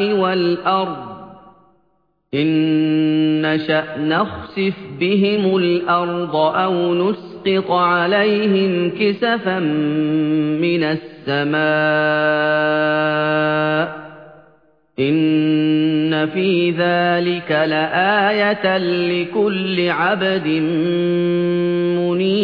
وَالْأَرْضِ. إِن نَّشَأْ نَخْسِفْ بِهِمُ الْأَرْضَ أَوْ نُسْقِطْ عَلَيْهِمْ كِسَفًا مِّنَ السَّمَاءِ. إِنَّ فِي ذَلِكَ لَآيَةً لِكُلِّ عَبْدٍ مُنِيبٍ.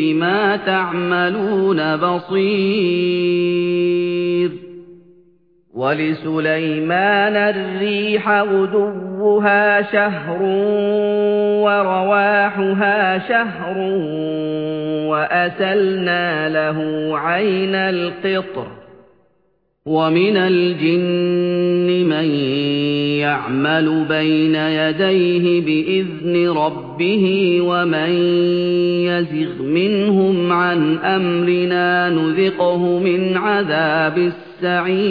بِمَا تَعْمَلُونَ بَصِيرٌ. وَلِسُلَيْمَانَ الرِّيحَ غُدُوُّهَا شَهْرٌ وَرَوَاحُهَا شَهْرٌ وَأَسَلْنَا لَهُ عَيْنَ الْقِطْرِ. وَمِنَ الْجِنِّ مَن يَعْمَلُ بَيْنَ يَدَيْهِ بِإِذْنِ رَبِّهِ وَمَن يَزِغْ مِنْهُمْ عَنْ أَمْرِنَا نُذِقْهُ مِنْ عَذَابِ السَّعِيرِ.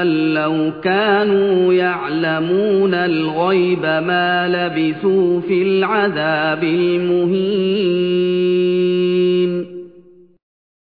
أَن لَّوْ كَانُوا يَعْلَمُونَ الْغَيْبَ مَا لَبِثُوا فِي الْعَذَابِ الْمُهِينِ.